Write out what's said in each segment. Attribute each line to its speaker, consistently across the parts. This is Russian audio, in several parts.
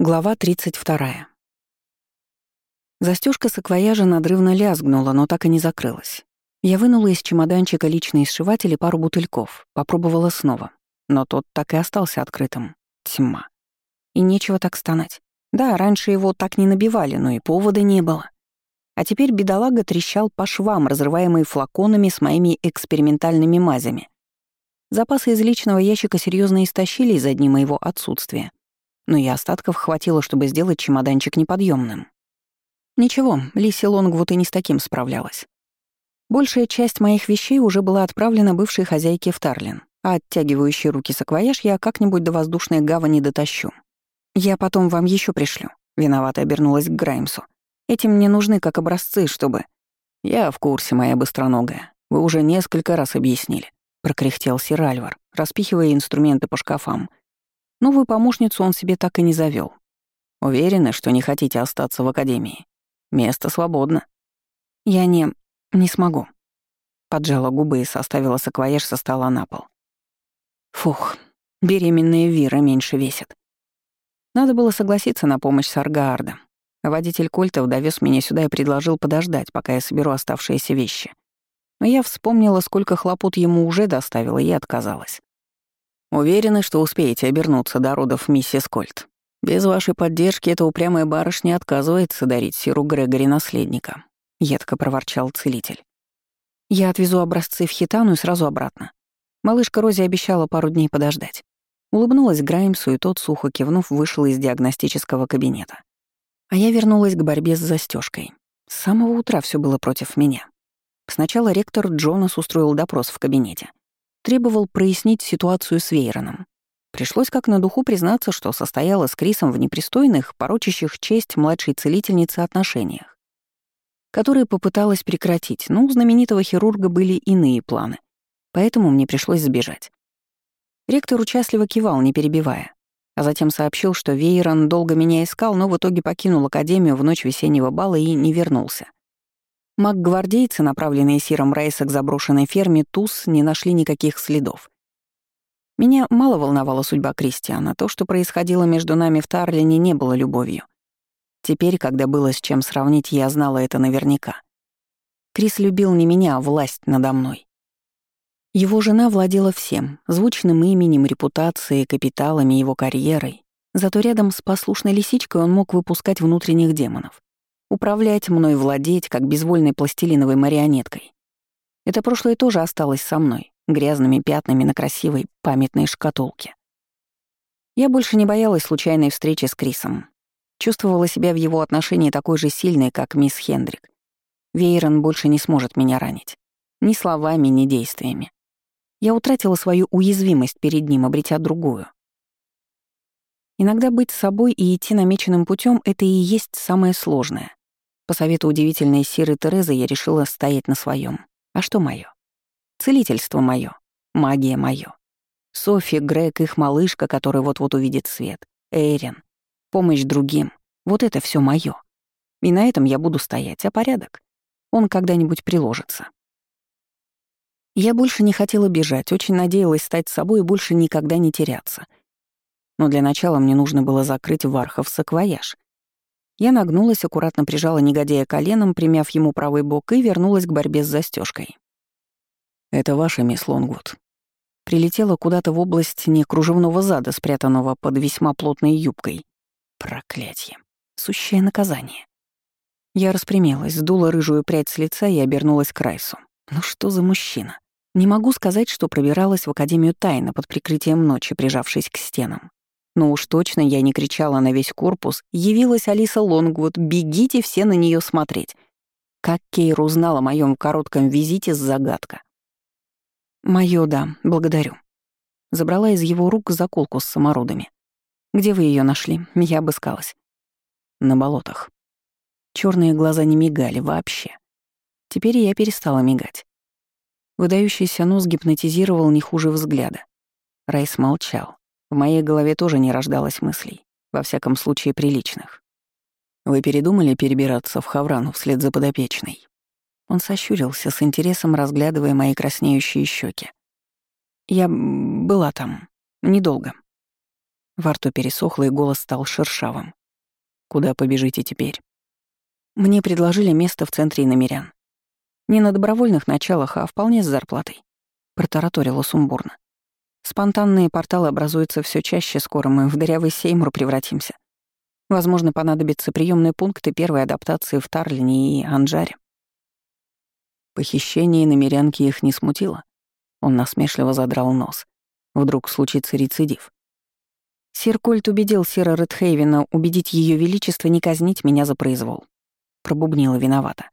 Speaker 1: Глава 32. Застежка саквояжа надрывно лязгнула, но так и не закрылась. Я вынула из чемоданчика личный сшиватель и пару бутыльков, попробовала снова. Но тот так и остался открытым. Тьма. И нечего так стонать. Да, раньше его так не набивали, но и повода не было. А теперь бедолага трещал по швам, разрываемый флаконами с моими экспериментальными мазями. Запасы из личного ящика серьезно истощили из-за дни моего отсутствия но и остатков хватило, чтобы сделать чемоданчик неподъемным. Ничего, Лиси Лонгвуд и не с таким справлялась. Большая часть моих вещей уже была отправлена бывшей хозяйке в Тарлин, а оттягивающий руки саквояж я как-нибудь до воздушной гавани дотащу. Я потом вам еще пришлю. Виновато обернулась к Граймсу. Этим мне нужны как образцы, чтобы... Я в курсе, моя быстроногая. Вы уже несколько раз объяснили. Прокряхтел сир Альвар, распихивая инструменты по шкафам Новую помощницу он себе так и не завёл. Уверены, что не хотите остаться в академии? Место свободно. Я не... не смогу. Поджала губы и составила саквояж со стола на пол. Фух, беременная Вира меньше весит. Надо было согласиться на помощь Саргаарда. Водитель Кольтов довез меня сюда и предложил подождать, пока я соберу оставшиеся вещи. Но я вспомнила, сколько хлопот ему уже доставила, и отказалась. Уверены, что успеете обернуться до родов миссис Кольт. Без вашей поддержки эта упрямая барышня отказывается дарить Сиру Грегори наследника», — едко проворчал целитель. «Я отвезу образцы в Хитану и сразу обратно. Малышка Рози обещала пару дней подождать». Улыбнулась Граймсу, и тот, сухо кивнув, вышел из диагностического кабинета. А я вернулась к борьбе с застежкой. С самого утра все было против меня. Сначала ректор Джонас устроил допрос в кабинете требовал прояснить ситуацию с Вейроном. Пришлось как на духу признаться, что состояла с Крисом в непристойных, порочащих честь младшей целительницы отношениях, которые попыталась прекратить, но у знаменитого хирурга были иные планы, поэтому мне пришлось сбежать. Ректор участливо кивал, не перебивая, а затем сообщил, что Вейрон долго меня искал, но в итоге покинул Академию в ночь весеннего бала и не вернулся. Маг-гвардейцы, направленные Сиром Рейса к заброшенной ферме Туз, не нашли никаких следов. Меня мало волновала судьба Кристиана, то, что происходило между нами в Тарлине, не было любовью. Теперь, когда было с чем сравнить, я знала это наверняка. Крис любил не меня, а власть надо мной. Его жена владела всем — звучным именем, репутацией, капиталами, его карьерой. Зато рядом с послушной лисичкой он мог выпускать внутренних демонов. Управлять мной, владеть, как безвольной пластилиновой марионеткой. Это прошлое тоже осталось со мной, грязными пятнами на красивой памятной шкатулке. Я больше не боялась случайной встречи с Крисом. Чувствовала себя в его отношении такой же сильной, как мисс Хендрик. Вейрон больше не сможет меня ранить. Ни словами, ни действиями. Я утратила свою уязвимость перед ним, обретя другую. Иногда быть собой и идти намеченным путем — это и есть самое сложное. По совету удивительной Сиры Терезы я решила стоять на своем. А что моё? Целительство моё, магия моё. Софи, Грег, их малышка, которая вот-вот увидит свет. Эйрен. Помощь другим. Вот это все моё. И на этом я буду стоять, а порядок? Он когда-нибудь приложится. Я больше не хотела бежать, очень надеялась стать собой и больше никогда не теряться. Но для начала мне нужно было закрыть Вархов саквояж — я нагнулась, аккуратно прижала негодяя коленом, примяв ему правый бок, и вернулась к борьбе с застежкой. «Это ваша, мисс Лонгвуд». Прилетела куда-то в область не кружевного зада, спрятанного под весьма плотной юбкой. Проклятье. Сущее наказание. Я распрямилась, сдула рыжую прядь с лица и обернулась к Райсу. Ну что за мужчина? Не могу сказать, что пробиралась в Академию тайно под прикрытием ночи, прижавшись к стенам. Но уж точно я не кричала на весь корпус. Явилась Алиса Лонгвуд, бегите все на нее смотреть. Как Кейр узнал о моем коротком визите с загадка. Моё да, благодарю. Забрала из его рук заколку с самородами. Где вы ее нашли? Я обыскалась. На болотах. Черные глаза не мигали вообще. Теперь я перестала мигать. Выдающийся нос гипнотизировал не хуже взгляда. Райс молчал. В моей голове тоже не рождалось мыслей, во всяком случае приличных. «Вы передумали перебираться в Хаврану вслед за подопечной?» Он сощурился с интересом, разглядывая мои краснеющие щеки. «Я была там. Недолго». Во рту пересохло, и голос стал шершавым. «Куда побежите теперь?» Мне предложили место в центре иномерян. Не на добровольных началах, а вполне с зарплатой. Протараторила сумбурно. Спонтанные порталы образуются все чаще, скоро мы в дырявый сеймур превратимся. Возможно, понадобятся приемные пункты первой адаптации в Тарлине и Анжаре. Похищение намерянки их не смутило. Он насмешливо задрал нос. Вдруг случится рецидив. Сир Кольт убедил Сира Редхейвена убедить Ее Величество не казнить меня за произвол. Пробубнила виновата.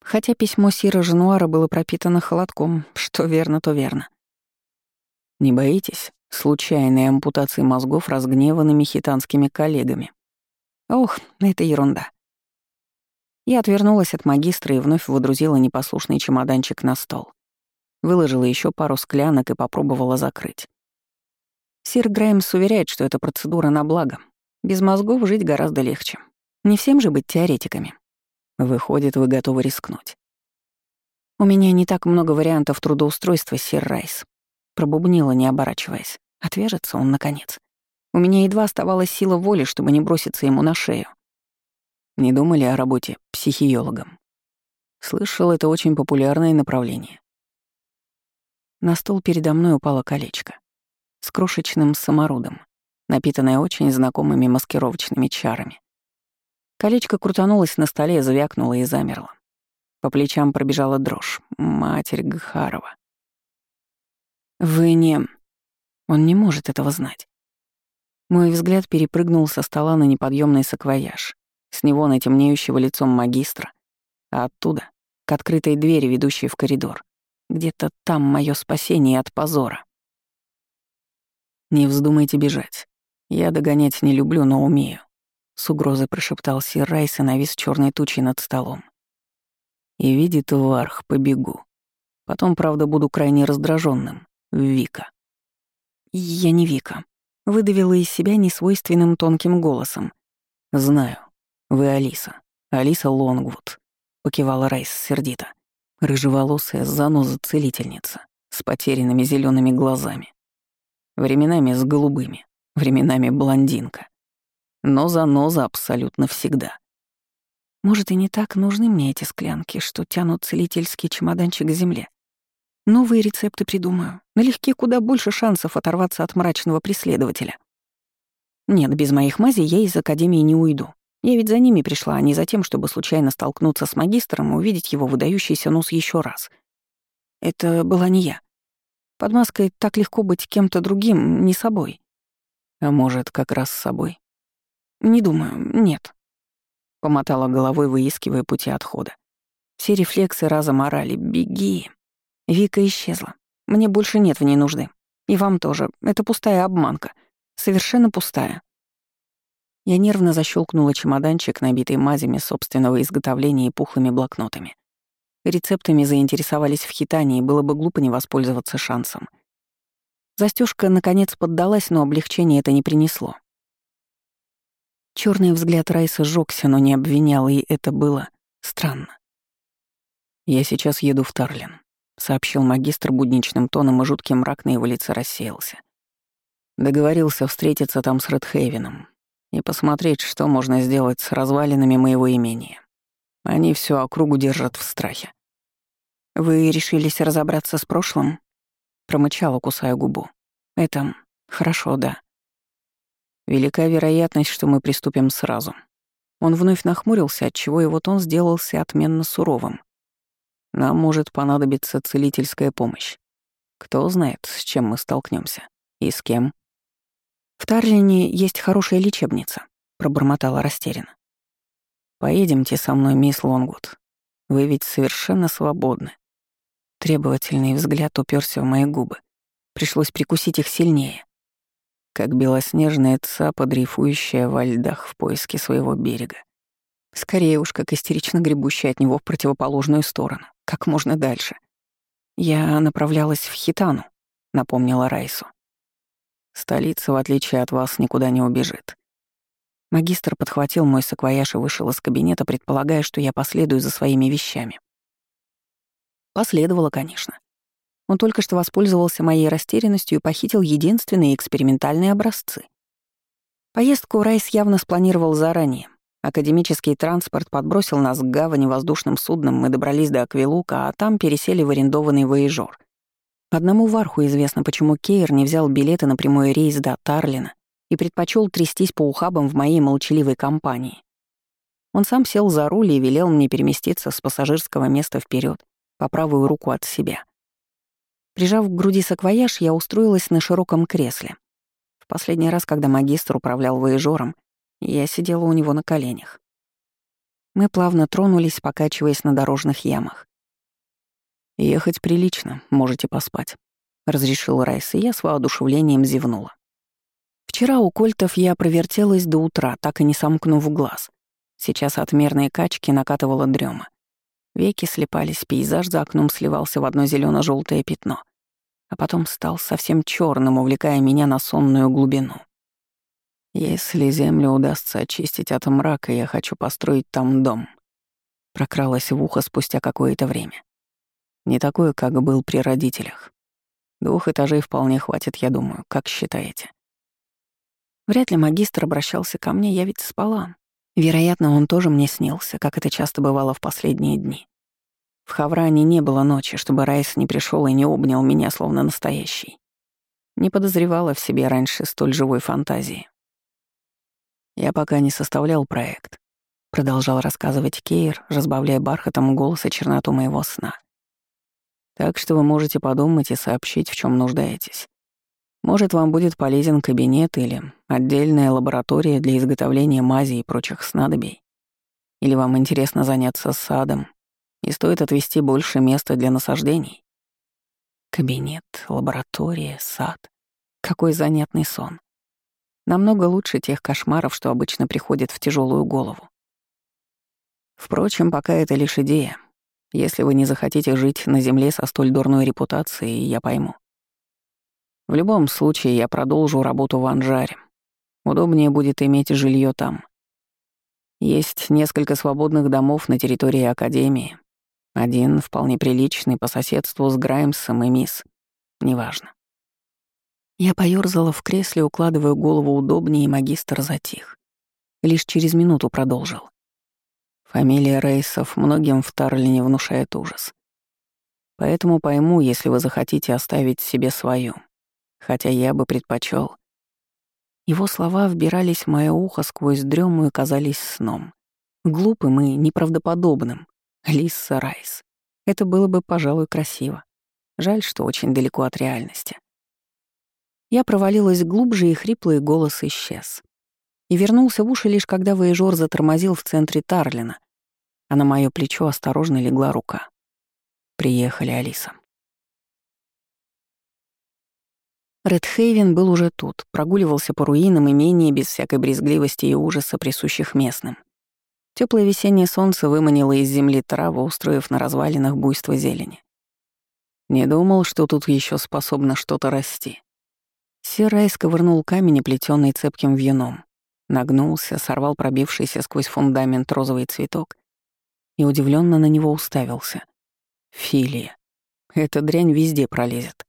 Speaker 1: Хотя письмо Сира Женуара было пропитано холодком, что верно, то верно. Не боитесь случайной ампутации мозгов разгневанными хитанскими коллегами? Ох, это ерунда. Я отвернулась от магистра и вновь выдрузила непослушный чемоданчик на стол. Выложила еще пару склянок и попробовала закрыть. Сир Граймс уверяет, что эта процедура на благо. Без мозгов жить гораздо легче. Не всем же быть теоретиками. Выходит, вы готовы рискнуть. У меня не так много вариантов трудоустройства, сир Райс. Пробубнила, не оборачиваясь. Отвяжется он, наконец. У меня едва оставалась сила воли, чтобы не броситься ему на шею. Не думали о работе психиологом. Слышал, это очень популярное направление. На стол передо мной упало колечко с крошечным самородом, напитанное очень знакомыми маскировочными чарами. Колечко крутанулось на столе, звякнуло и замерло. По плечам пробежала дрожь. Матерь Гхарова. «Вы не...» Он не может этого знать. Мой взгляд перепрыгнул со стола на неподъемный саквояж, с него на темнеющего лицом магистра, а оттуда — к открытой двери, ведущей в коридор. Где-то там мое спасение от позора. «Не вздумайте бежать. Я догонять не люблю, но умею», — с угрозой прошептал сир Райс и навис черной тучей над столом. «И видит Варх, побегу. Потом, правда, буду крайне раздраженным. Вика». «Я не Вика», — выдавила из себя несвойственным тонким голосом. «Знаю. Вы Алиса. Алиса Лонгвуд», — покивала Райс сердито. Рыжеволосая заноза-целительница с потерянными зелеными глазами. Временами с голубыми, временами блондинка. Но заноза абсолютно всегда. Может, и не так нужны мне эти склянки, что тянут целительский чемоданчик к земле. Новые рецепты придумаю. Налегке куда больше шансов оторваться от мрачного преследователя. Нет, без моих мазей я из Академии не уйду. Я ведь за ними пришла, а не за тем, чтобы случайно столкнуться с магистром и увидеть его выдающийся нос еще раз. Это была не я. Под маской так легко быть кем-то другим, не собой. А может, как раз с собой? Не думаю, нет. Помотала головой, выискивая пути отхода. Все рефлексы разом орали «Беги!». Вика исчезла. Мне больше нет в ней нужды. И вам тоже. Это пустая обманка. Совершенно пустая. Я нервно защелкнула чемоданчик, набитый мазями собственного изготовления и пухлыми блокнотами. Рецептами заинтересовались в хитании, было бы глупо не воспользоваться шансом. Застежка наконец поддалась, но облегчение это не принесло. Черный взгляд Райса сжёгся, но не обвинял, и это было странно. «Я сейчас еду в Тарлин», — сообщил магистр будничным тоном, и жуткий мрак на его лице рассеялся. Договорился встретиться там с Редхейвеном и посмотреть, что можно сделать с развалинами моего имения. Они всю округу держат в страхе. «Вы решились разобраться с прошлым?» Промычала, кусая губу. «Это хорошо, да. Велика вероятность, что мы приступим сразу». Он вновь нахмурился, отчего его тон сделался отменно суровым. «Нам может понадобиться целительская помощь. Кто знает, с чем мы столкнемся и с кем». «В Тарлине есть хорошая лечебница», — пробормотала растерянно. Поедемте со мной, мисс Лонгвуд. Вы ведь совершенно свободны. Требовательный взгляд уперся в мои губы. Пришлось прикусить их сильнее. Как белоснежная цапа, дрейфующая во льдах в поиске своего берега. Скорее уж, как истерично гребущая от него в противоположную сторону. Как можно дальше. Я направлялась в Хитану, напомнила Райсу. Столица, в отличие от вас, никуда не убежит. Магистр подхватил мой саквояж и вышел из кабинета, предполагая, что я последую за своими вещами. Последовало, конечно. Он только что воспользовался моей растерянностью и похитил единственные экспериментальные образцы. Поездку Райс явно спланировал заранее. Академический транспорт подбросил нас к гавани воздушным судном, мы добрались до Аквилука, а там пересели в арендованный воежор. Одному Варху известно, почему Кейр не взял билеты на прямой рейс до Тарлина и предпочел трястись по ухабам в моей молчаливой компании. Он сам сел за руль и велел мне переместиться с пассажирского места вперед, по правую руку от себя. Прижав к груди саквояж, я устроилась на широком кресле. В последний раз, когда магистр управлял воежором, я сидела у него на коленях. Мы плавно тронулись, покачиваясь на дорожных ямах. «Ехать прилично, можете поспать», — разрешил Райс, и я с воодушевлением зевнула. Вчера у кольтов я провертелась до утра, так и не сомкнув глаз. Сейчас от мерной качки накатывала дрема. Веки слепались, пейзаж за окном сливался в одно зелено желтое пятно, а потом стал совсем черным, увлекая меня на сонную глубину. Если землю удастся очистить от мрака, я хочу построить там дом. Прокралась в ухо спустя какое-то время. Не такое, как был при родителях. Двух этажей вполне хватит, я думаю, как считаете? Вряд ли магистр обращался ко мне, я ведь спала. Вероятно, он тоже мне снился, как это часто бывало в последние дни. В Хавране не было ночи, чтобы Райс не пришел и не обнял меня, словно настоящий. Не подозревала в себе раньше столь живой фантазии. Я пока не составлял проект, продолжал рассказывать Кейр, разбавляя бархатом голоса черноту моего сна. Так что вы можете подумать и сообщить, в чем нуждаетесь. Может, вам будет полезен кабинет или отдельная лаборатория для изготовления мази и прочих снадобий. Или вам интересно заняться садом, и стоит отвести больше места для насаждений. Кабинет, лаборатория, сад. Какой занятный сон. Намного лучше тех кошмаров, что обычно приходят в тяжелую голову. Впрочем, пока это лишь идея. Если вы не захотите жить на Земле со столь дурной репутацией, я пойму. В любом случае, я продолжу работу в Анжаре. Удобнее будет иметь жилье там. Есть несколько свободных домов на территории Академии. Один вполне приличный по соседству с Граймсом и Мисс. Неважно. Я поёрзала в кресле, укладывая голову удобнее, и магистр затих. Лишь через минуту продолжил. Фамилия Рейсов многим в Тарлине внушает ужас. Поэтому пойму, если вы захотите оставить себе свою хотя я бы предпочел. Его слова вбирались в мое ухо сквозь дрему и казались сном. Глупым и неправдоподобным. Лисса Райс. Это было бы, пожалуй, красиво. Жаль, что очень далеко от реальности. Я провалилась глубже, и хриплый голос исчез. И вернулся в уши лишь когда воежор затормозил в центре Тарлина, а на мое плечо осторожно легла рука. «Приехали, Алиса». Редхейвен был уже тут, прогуливался по руинам имения без всякой брезгливости и ужаса, присущих местным. Теплое весеннее солнце выманило из земли траву, устроив на развалинах буйство зелени. Не думал, что тут еще способно что-то расти. Серай сковырнул камень, оплетённый цепким вьюном, нагнулся, сорвал пробившийся сквозь фундамент розовый цветок и удивленно на него уставился. Филия. Эта дрянь везде пролезет.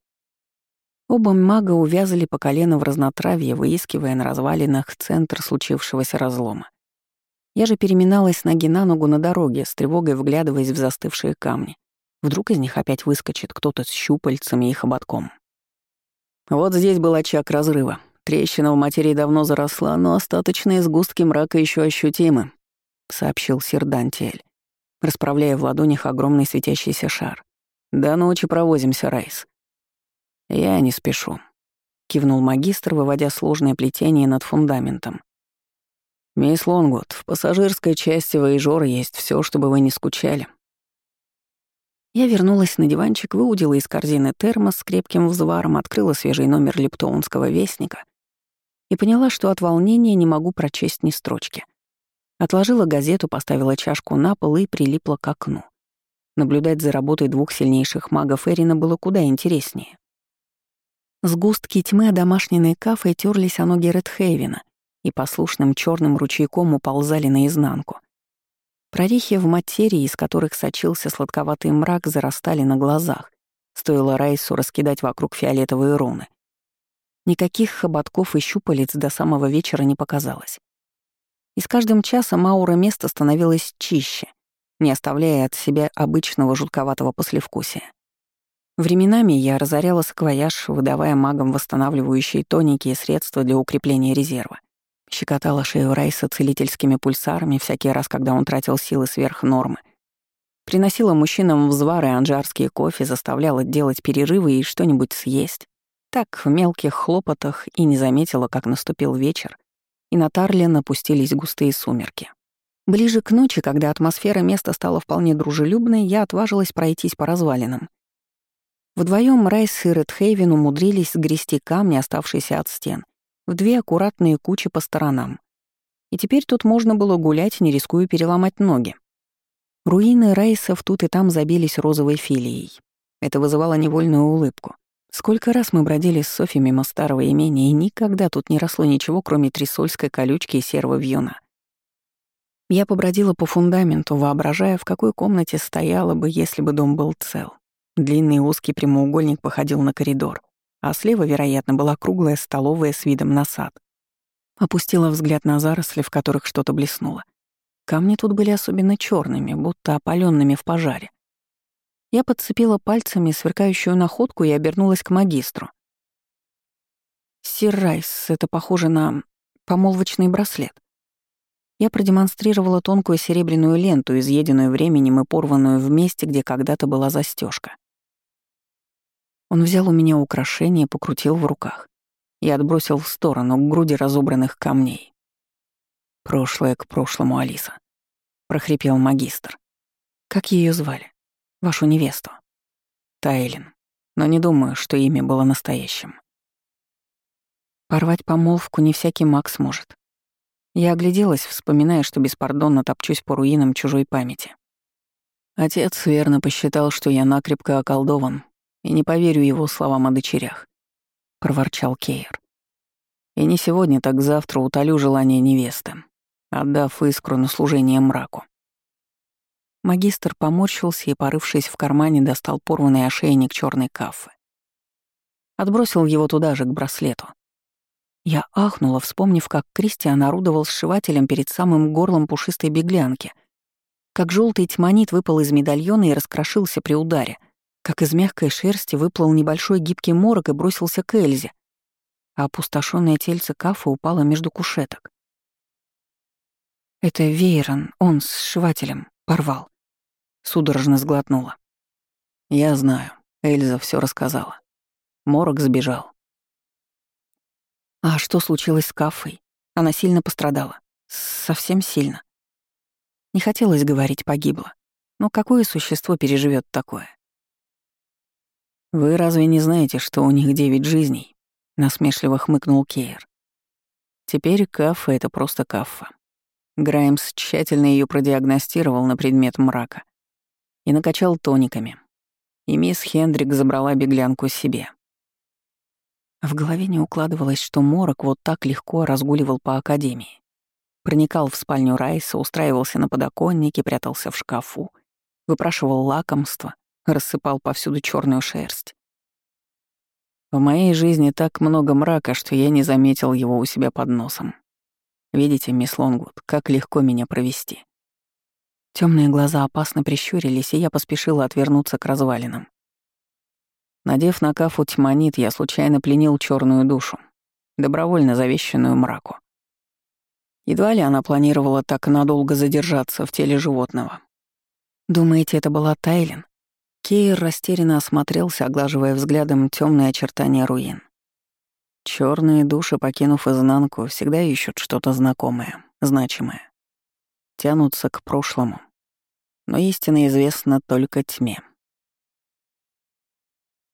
Speaker 1: Оба мага увязали по колено в разнотравье, выискивая на развалинах центр случившегося разлома. Я же переминалась с ноги на ногу на дороге, с тревогой вглядываясь в застывшие камни. Вдруг из них опять выскочит кто-то с щупальцами и хоботком. Вот здесь был очаг разрыва. Трещина в материи давно заросла, но остаточные сгустки мрака еще ощутимы, сообщил Сердантиэль, расправляя в ладонях огромный светящийся шар. До ночи провозимся, Райс. «Я не спешу», — кивнул магистр, выводя сложное плетение над фундаментом. «Мисс Лонгвуд, в пассажирской части Воежора есть все, чтобы вы не скучали». Я вернулась на диванчик, выудила из корзины термос с крепким взваром, открыла свежий номер лептоунского вестника и поняла, что от волнения не могу прочесть ни строчки. Отложила газету, поставила чашку на пол и прилипла к окну. Наблюдать за работой двух сильнейших магов Эрина было куда интереснее. Сгустки тьмы домашней кафе терлись о ноги Редхейвена и послушным черным ручейком уползали наизнанку. Прорехи в материи, из которых сочился сладковатый мрак, зарастали на глазах. Стоило Райсу раскидать вокруг фиолетовые руны. Никаких хоботков и щупалец до самого вечера не показалось. И с каждым часом аура места становилась чище, не оставляя от себя обычного жутковатого послевкусия. Временами я разоряла саквояж, выдавая магам восстанавливающие тоники средства для укрепления резерва. Щекотала шею Райса целительскими пульсарами всякий раз, когда он тратил силы сверх нормы. Приносила мужчинам взвары анжарские кофе, заставляла делать перерывы и что-нибудь съесть. Так, в мелких хлопотах и не заметила, как наступил вечер, и на Тарле опустились густые сумерки. Ближе к ночи, когда атмосфера места стала вполне дружелюбной, я отважилась пройтись по развалинам. Вдвоем Райс и Редхейвен умудрились сгрести камни, оставшиеся от стен, в две аккуратные кучи по сторонам. И теперь тут можно было гулять, не рискуя переломать ноги. Руины Райсов тут и там забились розовой филией. Это вызывало невольную улыбку. Сколько раз мы бродили с Софи мимо старого имения, и никогда тут не росло ничего, кроме трясольской колючки и серого вьюна. Я побродила по фундаменту, воображая, в какой комнате стояла бы, если бы дом был цел. Длинный узкий прямоугольник походил на коридор, а слева, вероятно, была круглая столовая с видом на сад. Опустила взгляд на заросли, в которых что-то блеснуло. Камни тут были особенно черными, будто опаленными в пожаре. Я подцепила пальцами сверкающую находку и обернулась к магистру. «Сир Райс, это похоже на помолвочный браслет». Я продемонстрировала тонкую серебряную ленту, изъеденную временем и порванную в месте, где когда-то была застежка. Он взял у меня украшение, покрутил в руках и отбросил в сторону к груди разобранных камней. «Прошлое к прошлому, Алиса», — прохрипел магистр. «Как ее звали? Вашу невесту?» «Тайлин, но не думаю, что имя было настоящим». Порвать помолвку не всякий маг сможет. Я огляделась, вспоминая, что беспардонно топчусь по руинам чужой памяти. Отец верно посчитал, что я накрепко околдован, и не поверю его словам о дочерях», — проворчал Кейр. «И не сегодня, так завтра утолю желание невесты, отдав искру на служение мраку». Магистр поморщился и, порывшись в кармане, достал порванный ошейник черной кафы. Отбросил его туда же, к браслету. Я ахнула, вспомнив, как Кристиан орудовал сшивателем перед самым горлом пушистой беглянки, как желтый тьманит выпал из медальона и раскрошился при ударе, как из мягкой шерсти выплыл небольшой гибкий морок и бросился к Эльзе, а опустошенное тельце Кафа упало между кушеток. Это Вейрон, он с сшивателем, порвал. Судорожно сглотнула. Я знаю, Эльза все рассказала. Морок сбежал. А что случилось с Кафой? Она сильно пострадала. Совсем сильно. Не хотелось говорить «погибла». Но какое существо переживет такое? «Вы разве не знаете, что у них девять жизней?» — насмешливо хмыкнул Кейр. «Теперь Каффа — это просто Каффа. Граймс тщательно ее продиагностировал на предмет мрака и накачал тониками. И мисс Хендрик забрала беглянку себе. В голове не укладывалось, что Морок вот так легко разгуливал по академии. Проникал в спальню Райса, устраивался на подоконнике, прятался в шкафу, выпрашивал лакомство, рассыпал повсюду черную шерсть. В моей жизни так много мрака, что я не заметил его у себя под носом. Видите, мисс Лонгвуд, как легко меня провести. Темные глаза опасно прищурились, и я поспешила отвернуться к развалинам. Надев на кафу тьманит, я случайно пленил черную душу, добровольно завещанную мраку. Едва ли она планировала так надолго задержаться в теле животного. Думаете, это была Тайлин? Кейр растерянно осмотрелся, оглаживая взглядом темные очертания руин. Черные души, покинув изнанку, всегда ищут что-то знакомое, значимое. Тянутся к прошлому. Но истина известна только тьме.